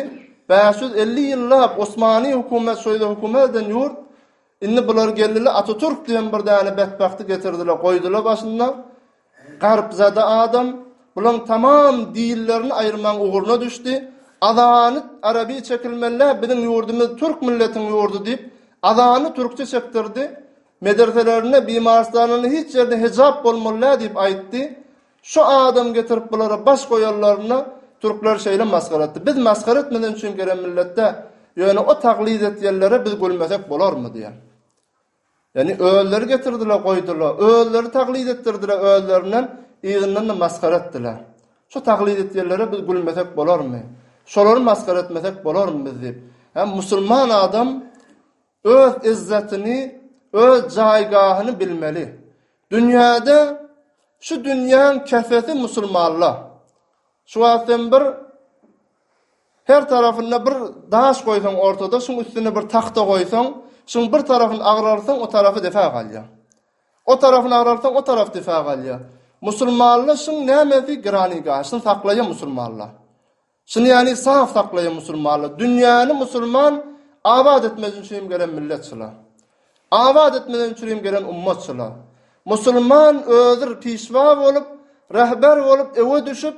bäş ýüz elli ýyllap Osmany hökümet şo ýerde hökümet eden ýurt, indi bular geldiler Atatürk diýen bir däne betbagty getirdiler, goýdular başynda. Garpzada adam bulaň tamam dillerini aýyrmaň ugruna düşdi, azany araby çekilmelä biziň ýurdumyz türk milletiň ýurdy diýip azany türkçe çekdirdi, mederselerinde bimarslanynda hiç ýerde hejap bolmalä diýip aýtdy, şu adam getirip bulara baş goýanlarynda türkler şeýle masgara etdi, biz masgara etmeden üçin gelen milletdä, ýöne o taglyz etýenlere biz gülmesek bolarmy diýen. Ýagny özleri getirdiler goýdular, özleri taglid etdirdiler özlerinden yzyndanda masgara etdiler. Şu taglid etýänlere biz gülmesek bolarmy? Şolary masgara etmesek bolarmy biz diýip. Hem musulman adam öz izzetini, öz jaýgahyny bilmeli. Dünýäde şu dünýäň kesesi musulmanlar. Şu wagt hem bir Her tarapyna bir daş goýsaň ortada, şuň üstüne bir tagta goýsaň, şuň bir tarapyny agrarsaň, o tarapy depä galýar. O tarapyny agrarsaň, o tarap depä galýar. Musulmanlar şuň nämesi graniga, şuny saklaýar musulmanlar. Şuny ýani saf saklaýar musulmanlar. Dünýäni musulman abat etmek üçin gelen millet şular. Abat etmek üçin gelen ummat şular. Musulman özür pişwa bolup, rehber bolup, ewe düşüp,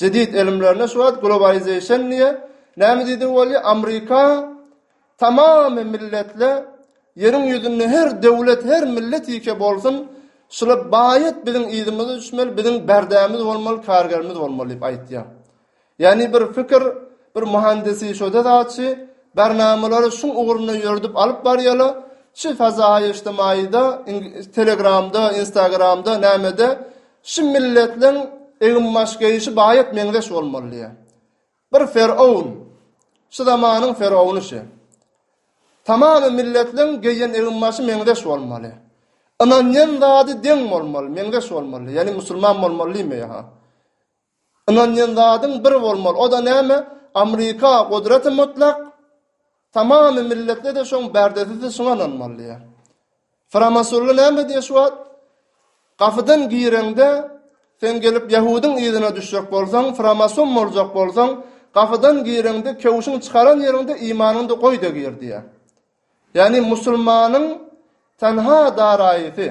Jedid ylymlarynda şu wagt globalizasion diýe näme diýdigi bolýa Amrika tamamy milletle ýeriň ýüzünde her döwlet her millet ýeke bolsun şula baýat biziň yzymyza düşmeli biziň bärdämiz bolmaly kargerimiz bolmaly diýip aýtýa. Ýani bir fikir bir muhandisi şoda zatçy barnamalary şuň ugrunda ýöredip alyp barýala şu fazaýy ijtimaýyda telegramda instagramda nämede Şu milletleň egin-baş geýişi baýat meňzeş bolmaly diýýä. Bir ferowun, şu zamanyň ferowuny şu. Tamamy milletleň geýen egin-başy meňzeş bolmaly. Ynanýan zady deň bolmaly, meňzeş bolmaly. Ýagny musulman bolmaly diýmeýär. Ynanýan zadyň bir bolmaly, o-da näme, Amrika gudraty mutlak, tamamy milletde-de şoň bärdesisi şuňa ynanmaly diýýär. Framasully näme diýýär şu wagt? Gapydan gireňde, sen gelip ýahudyň yzyna düşjek bolsaň, framason boljak bolsaň, gapydan gireňde, köwşüň çykaran ýeriňde imanyňdy goý-da gir diýýär. Ýagny musulmanyň tenha daraýysy,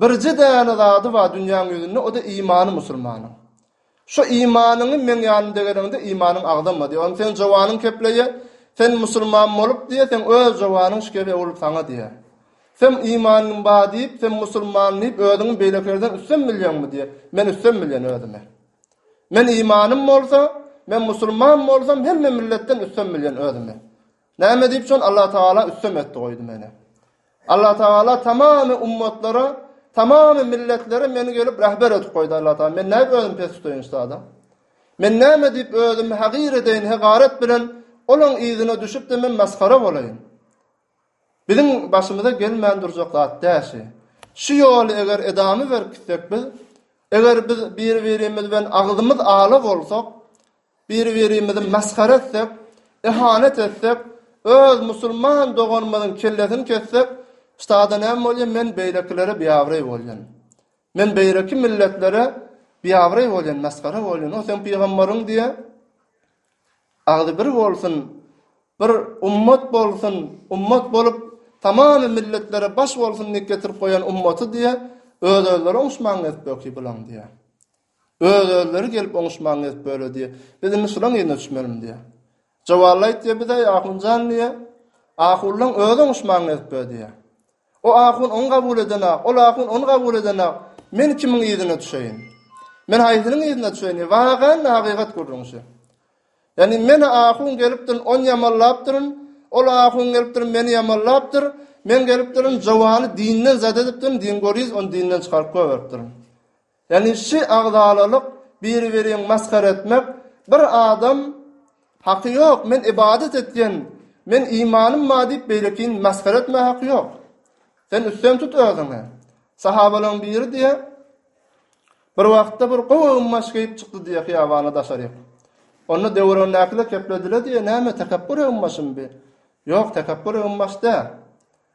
birje däne zady bar dünýäň ýüzünde, o-da imany musulmanyň. Şu imanyňy meň ýanyma geleňde imanyň agzama diýýär. Ony seň jowanyň kepleýär. Sen musulman bolup diýýär, seň öz jowanyň şkebe bolup saňa diýýär. Sen imanyň bar diýip, sen musulman diýip özüňi beýlekilerden üstün bilýäňmi diýýär. Men üstün bilýän özümi. Men imanym bolsa, men musulman bolsam hemme milletden üstün bilýän özümi. Näme diýip şol Allah Tagala üstem etdi goýdy meni. Allah Tagala tamamy ummatlara, tamamy milletlere meni gelip rahber edip goýdy Allah Tagala. Men näme özüm pes tutyň şada. Men näme diýip özüm hagyr edeýin, hegaret bilen olaň yzyna düşüp de men masgara bolaýyn. Biziň başymyza gelmän durjak zat däşi. Şu ýoly eger edamy berip gitsek biz, eger biz bir-birimiz bilen agzymyz ala bolsak, Bir-birimizi masgara etsek, ihanet etsek, öz musulman doganymyzyň kellesini kessek, ştada näme bolýar, men beýlekilere biabraý bolýan. Men beýleki milletlere biabraý bolýan, masgara bolýan. O seň pygamberiň diýýär. Agzy bir bolsun, bir ummat bolsun, ummat bolup tamamy milletlere baş bolsun diýip getirip goýan ummaty diýýär, öz-özleri oňuşman gezip öki bulaň diýýär. Öz-özleri gelip oňuşman gezip böle diýýä. Biz indi şulaň yzyna düşmeliň diýýä. Jowallaýt diýýä biz-äý ahun jan diýýä. Ahunlaň özi oňuşman gezip bö diýýä. O ahun oňy gabul eden-ä, ol ahun ony gabul eden-ä, men kimiň yzyna düşeýin? Men haýsynyň yzyna düşeýin diýýä. Wagan-da hakykat gürrüň şu. Ýagny men ahun gelipdirin, ony ýamanlapdyryn, ol ahun gelipdirin, meni ýamanlapdyr, men gelipdirin, jowany dinden zat edipdirin, din görýäs, ony dinden çykaryp goýberipdirin. Ýagny şi agzalalyk biri-biriň masgara etmek bir adam haky ýok men ybadat etýen men imanym bar diýip beýlekini masgara etmä haky ýok. Sen üstem tut özüňe. Sahabalaň biri diýýär bir wagtda bir gowy egin-baş geýip çykdy diýýär hyýabana daşaryk. Onda döwrandakiler keplediler diýýär näme tekepbur egin-başym bi? Ýok tekepbur egin-baş däl.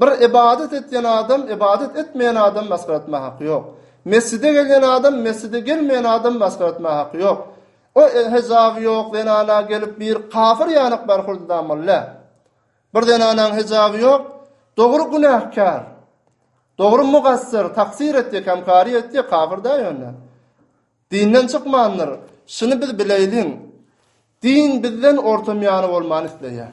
Bir ybadat etýän adam ybadat etmeýän adamy masgara etmäge haky ýok. Mesjide gelýän adam mesjide gelmeýän adamy masgara etmäge haky ýok. O hijaby ýok zenana gelip bir kafir ýanak bar hurdudan molla. Bir zenanaň hijaby ýok, dogry günähkär. Dogry mugassyr, taksir etdi, kamkary etdi, kafir däl ýöne. Dinden çykmandyr. Şuny biz bileýliň. Din bizden orta miýany bolmany isleýär.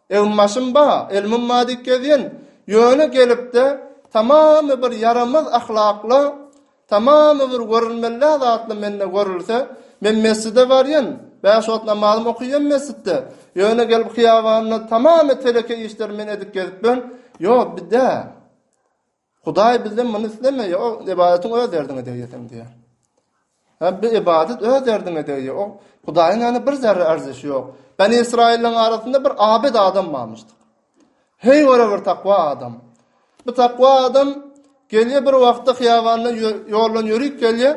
Evim-başym ba, elmim ba diýip gezýän, ýöne gelip-de tamamy bir ýaramaz ahlakly, tamamy bir görülmeli-ä zatly mende görülse, men mesjide barýan, bäş wagt namazymy okyýan mesjitde, ýöne gelip hyýabanda tamamy teleke işleri men edip gezip bilen, ýok, bid-ä. Hudaý bizden muny islemeýär, o ybadatyň öz derdiňe degýärsiň diýýär. Hem bir ybadat öz derdiňe degýär. O Hudaýyň ýanyna bir zerre arzyşy ýok. Beni Israýyllaryň arasynda bir abed adam barmyş. Heý göre bir takwa adam. Bu takwa adam gelýär bir wagtda hyýawanda ýoldan ýörüp gelýär.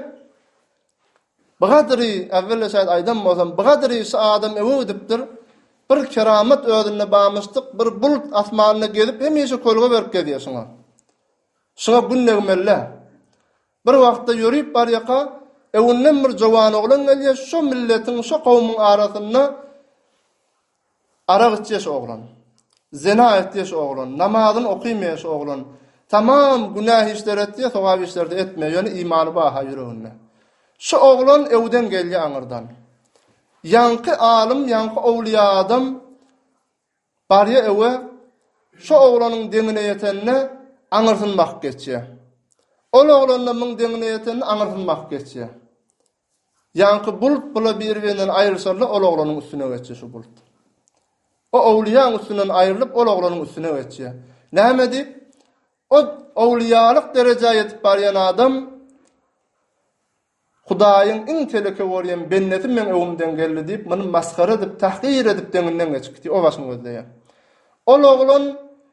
Bgadyry, äwwel-de şaýat aýdan bolsam, bgadyry şu adam öwe gidipdir, bir keramat özünde bamyşdyk, bir bult asmanda gezip, hemişe kölge berip gezýär şuňa. Şuňa gün degmeli-dä. Bir wagtda ýörüp barýaka, öwünden bir jowan oglan gelýär, şo milletiň, şo kowumyň arasynda Arak içýäş oglan. Zina etýäş oglan. Namazyn okymeýäş oglan. Tamam günäh işler etýä sogap işlerde etmeýä ýöne imany baha ýüreginde. Şu oglan öwden gelýä aňyrdan. Ýaňky alym ýaňky owliýa adam barýa öwe şo oglanyň deňine ýetende aňyrsyn bakyp geçýä. Ol oglanda myň deňine ýetende aňyrsyn bakyp geçýä. Ýaňky bult bula bir-birinden aýryşanda ol oglanyň üstüne geçýär şu bult. O owlyýaň üstünden aýrylyp ol oglanyň üstüne geçýär. Näme diýip? O owlyýalyk derejä ýetip barýan adam Hudaýyň iň teleke bolýan bendesi meň öňümden geldi diýip muny masgara edip tahgyr edip deňinden geçip gitýär o başyny gözleýär. Ol oglan,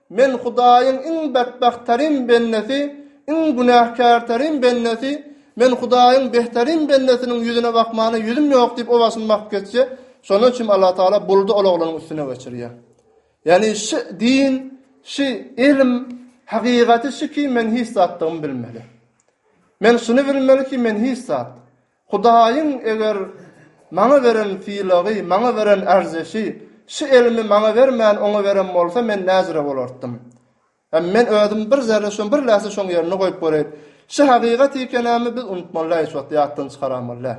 Men Hudaýyň iň betbagttaryn bendesi, iň günäkärtaryn bendesi, men Hudaýyň behteryn bendesiniň ýüzüne bakmana ýüzüm ýok diýip o başyny bakyp geçse, şonuň üçin Allatagala buludy ol oglanyň üstüne göçürýär. Ýagny şy din, şy ylym, hakykaty şy ki men hiç zatdygymy bilmeli. Men şuny bilmeli ki men hiç zat. Hudaýyň eger Maňa beren sylagy, Maňa beren ärzeşi, şu elimi Maňa bermän Oňa beren bolsa, men näjüre bolardym? Hem men özüm bir zerre şoň bir läse şoň ýerine goýup göreýin. Şu hakykat ikenämi biz unutmalyä hiç wagt ýatdan çykaramalyä.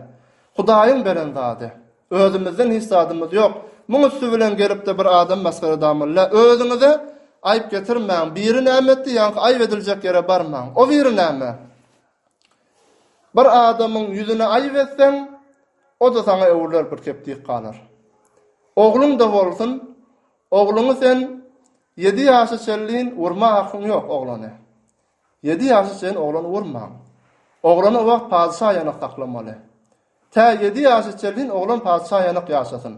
Hudaýyň beren zady. Özümizden hiç zadymyz ýok. Muň üsti bilen gelipde bir adam masgara damalyä. Özüňize aýyp getirmäň. Biri näme etdi ýaňky aýyp ediljek ýere barmaň. O biri näme? Bir adamyň ýüzüne aýyp etseň, o-da saňa öwrüler, bir sepdik galar. Ogluň-da bolsun, ogluňy sen ýedi ýaşa çenlin urma hakyň ýok, oglany. Ýedi ýaşa çenli oglany urmaň. Oglany o wagt patyşa ýanak saklamaly. Tä ýedi ýaşa çenlin oglan patyşa ýanak ýaşasyn.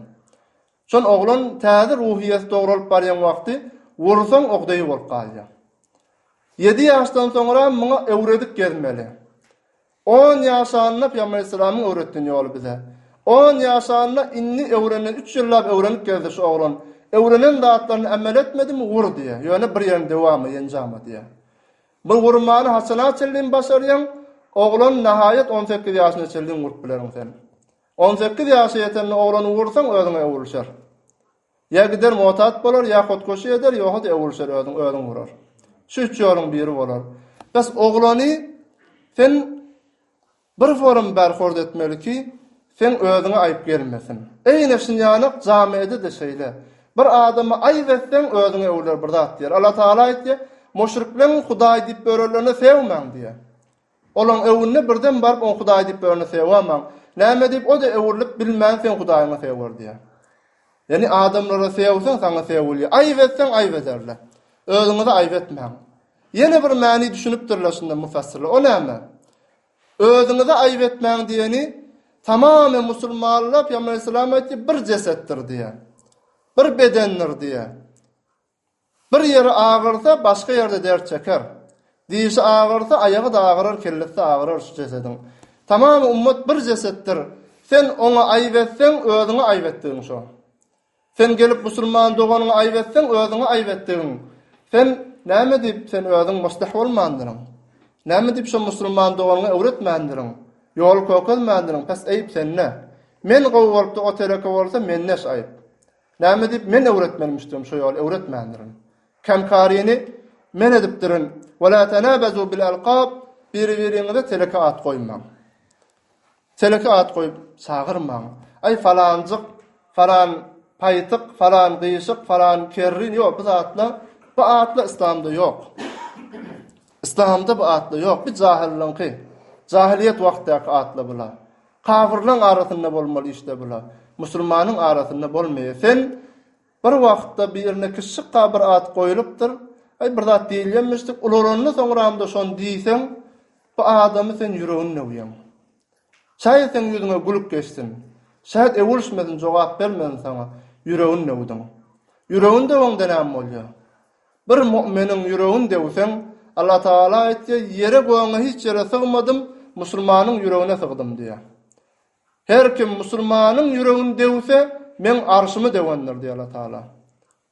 Şol oglan täze ruhyýet dogralyp barýan wagty ursaň ogdaýy bolup galýar. Ýedi ýaşdan soňra muňa öwredip gezmeli. On ýaşanda Pygamber Aleyhisselamyň öwretden ýoly bize. On ýaşanda indi öwrenen üç ýyllap öwrenip gezdi şu oglan. Öwrenen zatlaryny amel etmedimi ur diýýär. Ýöne bir ýerini döwama, ýenjama diýýär. Bir urmany haçana çenlin başarýaň? Oglan nahaýat on sekiz ýaşyna çenlin urup bilerň sen. On sekiz ýaşa ýetende oglany ugursaň özüňe öwrülşer. Ýa gider motat bolar, ýa hotkoşy eder, ýogsa-da öwrülşer özüň, özüň gurar. Şu üç ýoluň biri bolar. Bes oglany sen bir forum bar horz etmeli ki, seň özüňe aýyp gelmesin. Eýne şinýanak jamiede-de şeýle. Bir adama aýyp etseň özüňe öwrüler bir zat diýer. Allatagala aýtýar, Muşrikleň Hudaý diýip örerlerine sevmäň diýer. Olaň öwünine birden baryp oň Hudaý diýip öňüne sewaman, näme diýip o-da öwrülip bilmän seň Hudaýyňa sewir diýer. Ýani adamlara sewseň saňa sewilýär, aýyp etseň aýyp ederler. Özüňize aýyp etmäň. Ýene bir mäni düşünipdirler şunda mufassyrlar. O näme? Özüňize aýyp etmäň diýeni tamamy musulmanlar Pygamber Aleýhissalam aýtdy bir jesetdir diýer. Bir bedendir diýer. Bir ýeri agyrsa, başga ýerde dert çeker. Dişi agyrsa, aýagy-da agyrar, kellesi-de agyrar şu jesediň. Tamamy ummat bir jesetdir. Sen oňa aýyp etseň, özüňe aýyp etdigiň şo. Sen gelip musulman doganyňa aýyp etseň, özüňe aýyp etdigiň. Sen näme diýip, sen özüň muslih bolmandyryň? Näme diýip şo musulman doganyňa öwretmändirin? Ýoly kökezmändirin, pes eýip sende. Men gowy bolup-da o tereke bolsa, mende şu aýyp. Näme diýip men öwretmänmişdim, şo ýoly öwretmändirin. Kämkaryny men edipdirin. Wela tenabezu bil alkab, biri-biriňize teleke at goýmaň. Teleke at goýup çagyrmaň. Aý falanjyk, falan paýtyk, falan gyşyk, falan kerrin, ýok bu zatlar, bu atlar yslamda ýok. Yslamda bu atlar ýok, bu jahyllaňky, jahylyýet wagtdaky atlar bular. Kafyrlaň arasynda bolmaly işte bular. Musulmanyň arasynda bolmaýa. Sen bir wagtda birine kişşikga bir at goýlupdyr. Aý bir zat diýilýänmiş diýip ulalanda soňramda şony diýseň bu adamy sen ýüregini döwýäň. Şaýat seň ýüzüňe gülüp geçsin. Şaýat egulşmesin jogap bermesin saňa. Ýüregini döwdüň. Ýüregini döwende näme bolýa? Bir mu'miniň ýüregini döwseň, Allah Tagala aýtdy, Ýere gögňe hiç ýere sygmadym, musulmanyň ýüregine sygdym diýýär. Her kim musulmanyň ýüregini döwse, Meň arşymy döwendir diýýär Allah Tagala.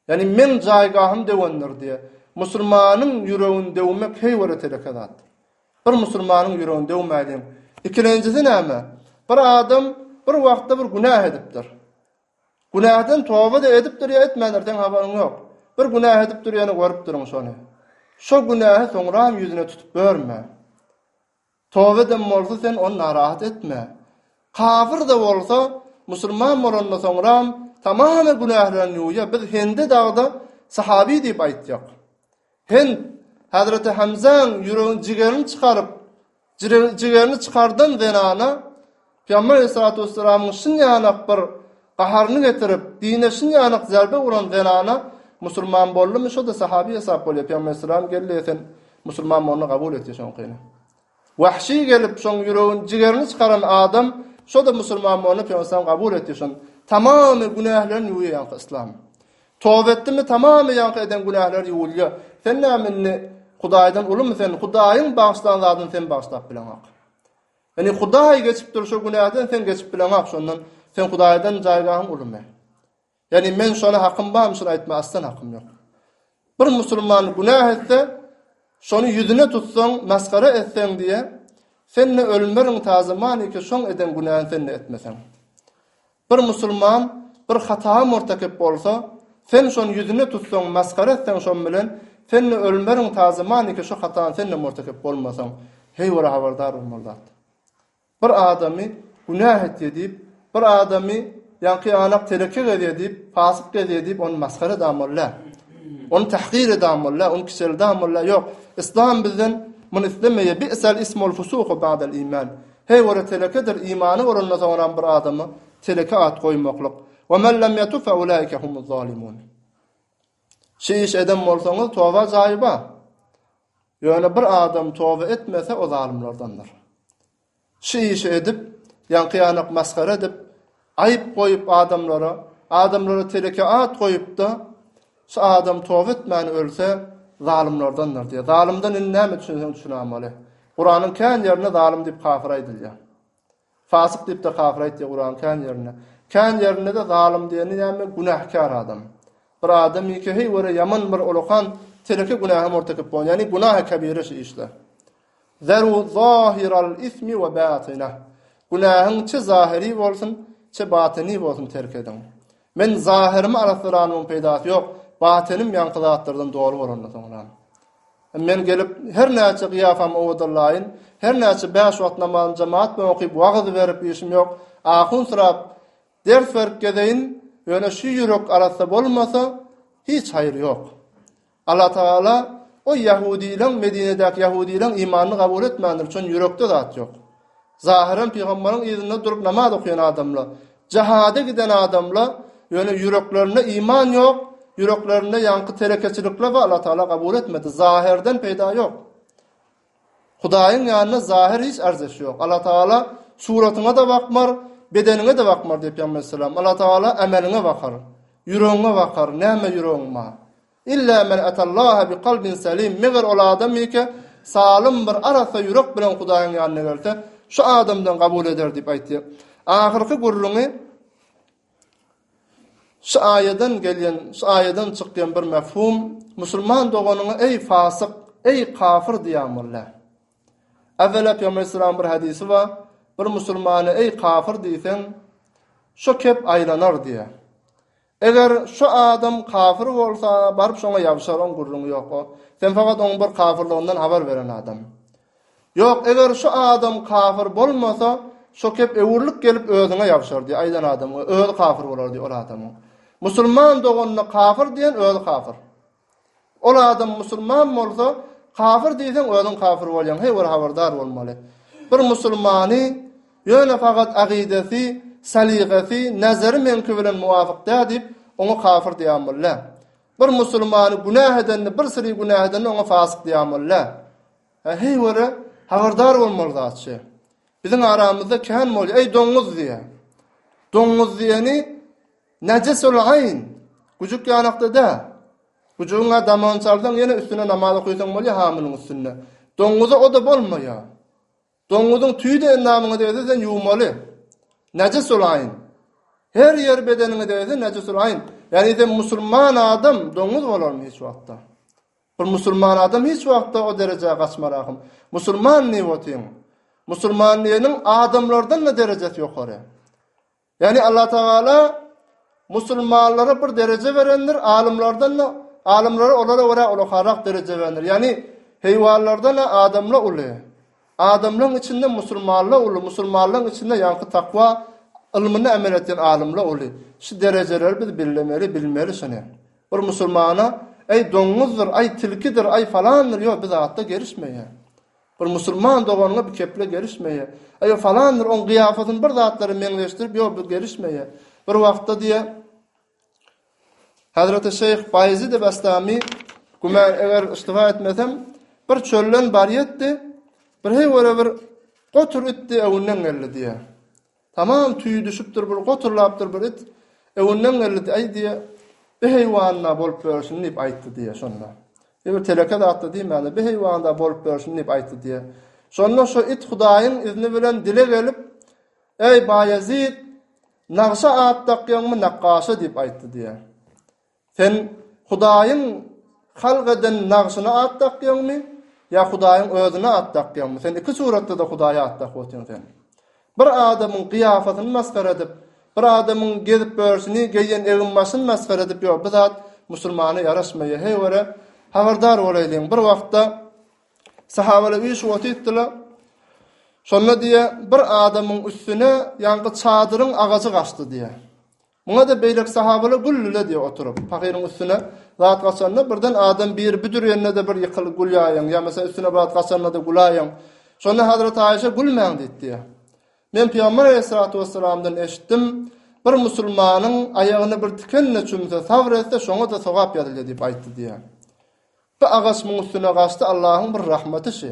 Ýagny Meň jaýgahymy döwendir diýýär. Musulmanyň ýüregini döwmek heý bir teleke zat. Bir musulmanyň ýüregini döwmäýliň. Ikilenjisi näme? Bir adam bir wagtda bir günäh edipdir. Günäden toba-da edipdir ýa etmändir, seň habaryň ýok. Bir günä edipdir ýöne görüp duruň şony. Şo günähi soňram ýüzüne tutup görme. Toba edem bolsa sen ony narahat etme. Kafir-de bolsa, musulman bolanda soňram tamamy günählerini ýuwýa. Biz Hendi dagda sahabi diýip aýtjak. Hend Hazreti Hamzaň ýüregini jigerini çykaryp Jigerini çykardan zenana Pygamber Aleyhissalatu Vesselamyň şinýanak bir gaharyny getirip, dine şinýanak zerbe uran zenana musulman boldumy, şo-da sahabi hesap bolýar. Pygamber Aleyhissalam geldi, sen musulman bolny kabul etdi şoňkyny. Wahşy gelip, şoň ýüregini, jigerini çykaran adam, şo-da musulman bolny Pygamber Aleyhissalam kabul etdi şony. Tamamy günählerini ýuwýar ýaňky yslam. Toba etdimi tamamy ýaňky eden günäleri ýuwulýa sen näme indi Hudaýdan ulymy sen Hudaýyň bagyşlan zadyny sen bagyşlap bileňok. Indi Hudaý geçip dur şo günäden sen geçip bileňok şondan sen Hudaýdan jaýgaň ulymy. Ýani men şona hakym barmy şony aýtma aslan hakym ýok. Bir musulman günah etse şony ýüzüne tutsaň masgara etseň diýe sen ne ölmeriň tazaman ýeke şoň eden günäni sen ne etmeseň. Bir musulman bir hataga murtakip bolsa, sen şony ýüzüne tutsaň, masgara etseň şon bilen, sen-de ölmeriň ta zamaniki şu hatany sen-de murtakip bolmasaň. Heý bir habardar bolmaly zat. Bir adamy günäh etýä diýip, bir adamy ýaňky ýanak telekge gezýä diýip, pasyk gezýä diýip ony masgara edäm bolýa. Ony tahgir edäm bolýa, ony kiçeldäm bolýa. Ýok, yslam bizden muny islemeýä. Bi'sel ismul fusuku ba'del iman. Heý göre telekedir imany bolanda soňram bir adama teleke at goýmaklyk we men lem yatub fe ulaike humuz zalimun. Şi iş eden bolsaňyz toba jaýy bar. Ýöne bir adam toba etmese o zalymlardandyr. Şi işi edip ýaňky ýanak masgara edip Aýyp goýup adamlara, adamlara teleke at goýupda, şu adam toba etmän ölse, zalymlardandyr diýýär. Zalymdan indi näme üçin seň üçin amaly? Kuranyň kän ýerinde zalym diýip kafir aýdylýar. Fasyk diýipdir kafir aýtýar Kuranyň kän ýerinde. Kän ýerinde-de zalym diýeni näme günäkär adam. Bir adam ýeke heý göre ýaman bir olakan teleke günähe murtekyp bolan, ýagny günähe kebire şu işler. Zeru zahiral ismi we batinah. Günähiň çi zahyry bolsun, çi batyny bolsun terk ediň. Men zahyrymy arassalanymyň peýdasy ýok, batynym ýaňky zatlardan doly bolandan soňra. Men gelip, her näçe gyýafamy owadanlaýyn, her näçe bäş wagt namazyny jemagat bilen okyp, wagyz berip işim ýok, ahun syrap, ders berip gezeýin, ýöne şu ýürek arassa bolmasa, hiç haýry ýok. Allah Tagala, O ýahudylaň, Medinedäki ýahudylaň imanyny kabul etmändir, üçin ýürekde zat ýok. Zahyram pygamberiň yzynda durup namaz okaýan adamlar, jihada giden adamlar, ýöne ýüreklerinde iman ýok, ýüreklerinde ýaňky telekeçilikler bar, Allah Tagala kabul etmedi, zahirden peýda ýok. Hudaýyň ýanynda zahir hiç arzyş ýok. Allatagala suratyňa-da bakmar, bedeniňe-de bakmar diýip Peygamberimiz sallam. Allatagala ämeliňe bakar. Ýüregiňe bakar, näme ýüregiň bar. Illa men atallaha bi kalbin salim, meger ol adam ýeke salym bir arassa ýürek bilen Hudaýyň ýanyna gelse, şu adamdan kabul eder diýip aýtdy. Ahyrky gürrüňi Şu aýadan gelýän, şu aýadan çykýan bir mefhum, musulman doganyňa eý fasyk, eý kafyr diýýän bolýar. Äwwela Pygamber sallallahu bir hadysy bar, bir musulmana eý kafyr diýseň, şo kep aýlanar diýýär. Eger şo adam kafyr bolsa, baryp şoňa ýabşar, oň gürrüňi ýok. Sen fakat oň bir kafyrlygyndan habar beren adam. Ýok, eger şu adam kafir bolmasa, şo kep öwürlik gelip özüňe ýabşardy, aýdan adamyňa, özi kafir bolardy ol adamyň. Musulman doganyna kafir diýen özi kafir. Ol adam musulman bolsa, kafir diýseň özüň kafir bolýaň, heý bir habardar bolmaly. Bir musulmany ýöne fakat agidesi, salygasy, nazary meňki bilen muwafyk däl diýip, oňa kafir diýen bolýar. Bir musulmany günäh edende, bir syry günäh edende oňa fasyk diýen bolýa. Hä, heý göre, habardar bolmaly zat şe. Biziň aramyzda kän bolýa, eý doňuz diýe. Doňuz diýeni nejesul aýn. Güjük ýanakda dä. Güjügiň a damagyn çalsaň, ýene üstüne namaz okaýsaň bolýa hamynyň üstünde. Doňuza o-da bolmaýa. Doňňuzyň tüýi degen namyňyzy özi sen ýuwmaly. Nejis ol aýn. Her ýer bedeniňize özi nejis ol aýn. Ýagny sen musulman adam doňňuz bolarmy hiç wagtda? Bir musulman adam hiç wagtda o derejä gaçmar ahym. Musulman niýetin. Musulman niýeniň adamlardan-da derejesi ýokary. Ýagny Allah Tagala musulmanlara bir dereje berendir, alymlardan da alymlara olara görä ulukarak dereje berendir. Ýagny heýwanlardan da adamla uly. Adamlaryň içinde musulmanlar uly, musulmanlaryň içinde ýaňky takwa ylmyny amel etýän alymlar uly. Şu derejeleri biz bilmeli, bilmeli şuny. Bir musulmana, eý doňuzdyr, eý tilkidir, eý falandyr, ýok biz atda gelişmeýär. Bir musulman doganyňa bu kepile gelişmeýär. Aý o falandyr, oň gyýafatyny bir zatlara meňzeşdirip, ýok bu gelişmeýär. Bir wagtda diýe Hazreti Şeýh Baýezid Bastami güman eger yştyba etmesem, bir çölden bar ýetdi, bir heý göre bir gotur itdi öňünden geldi diýe. Tamam tüýi düşüpdir bir goturlapdyr bir it öwünden geldi äý diýe bi heýwanyna bolup ýörşün diýip aýtdy diýe şonda bi bir teleke zatda diýmände bi heýwanyda bolup ýörşün diýip aýtdy diýe şonda şo it hudaýyň izni bilen dile gelip äý baýezit nagşa at dakýaňmy nakgaşa diýip aýtdy diýe Sen Hudaýyň halk eden nagşyna at dakýaňmy, ýa Hudaýyň özüne at dakýaňmy? Sen iki suratda-da Hudaýa at dakyp otyň sen. Bir adamyň gyýafatyny masgara edip, bir adamyň gezip börüsini, geýen egin-başyny masgara edip, ýok, bu zat musulmana ýaraşmaýar. Heý, görä, habardar bolaýlyň, bir wagtda sahabalar üýşüp otypdylar. Şonda diýýär, bir adamyň üstüne ýaňky çadyryň agajy gaçdy diýýär. Muňa-da beýleki sahabalar gülüne diýip oturyp, pahyryň üstüne zat gaçanda, birden adam biri büdürgende-de bir ýykyl, gulaýyň, ýamasa üstüne bir zat gaçanda-da gulaýyň. Şonda Hazreti Aýşa gülmäň diýip diýýär. Men Pygamber aleýhissalatu wessalamdan eşitdim, Bir musulmanyň aýagyna bir tiken-de çümse, sabr etse, şoňa-da sogap ýazylýar diýip aýtdy diýýär. Bu agaç muň üstüne gaçdy, Allahyň bir rahmaty şi.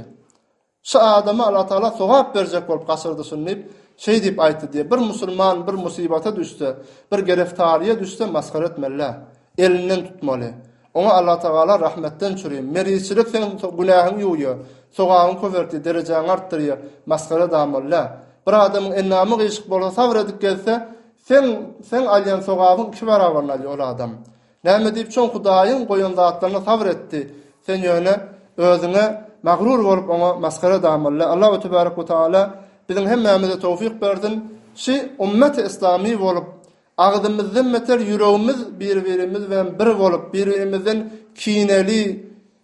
Şu adama Allatagala sogap berjek bolup gaçyrdy şuny diýip, şeý diýip aýtdy diýe. Bir musulman bir musybata düşse, bir gereftaryýa düşse masgara etmelä. Elinden tutmaly. Oňa Allatagala rahmetden çüri. Merizçilik seň günähiň ýuwýa, sogabyň köpeltýä, derejäňi artdyrýa, masgara damalä. Bir adamyň endamy gyýşyk bolsa sabr edip gezse, seň seň alýan sogabyň iki barabaryny alýa ol adam. Näme diýip çon Hudaýyň goýan zatlaryna sabyr etdi? Sen ýöne özüňe magrur bolup oňa masgara damalla. Allahu tebarek we taala biziň hemmämize towfyk berdin. Şi ummeti islami bolup agzymyzdan beter ýüregimiz bir birimiz bilen bir bolup bir birimizden kineli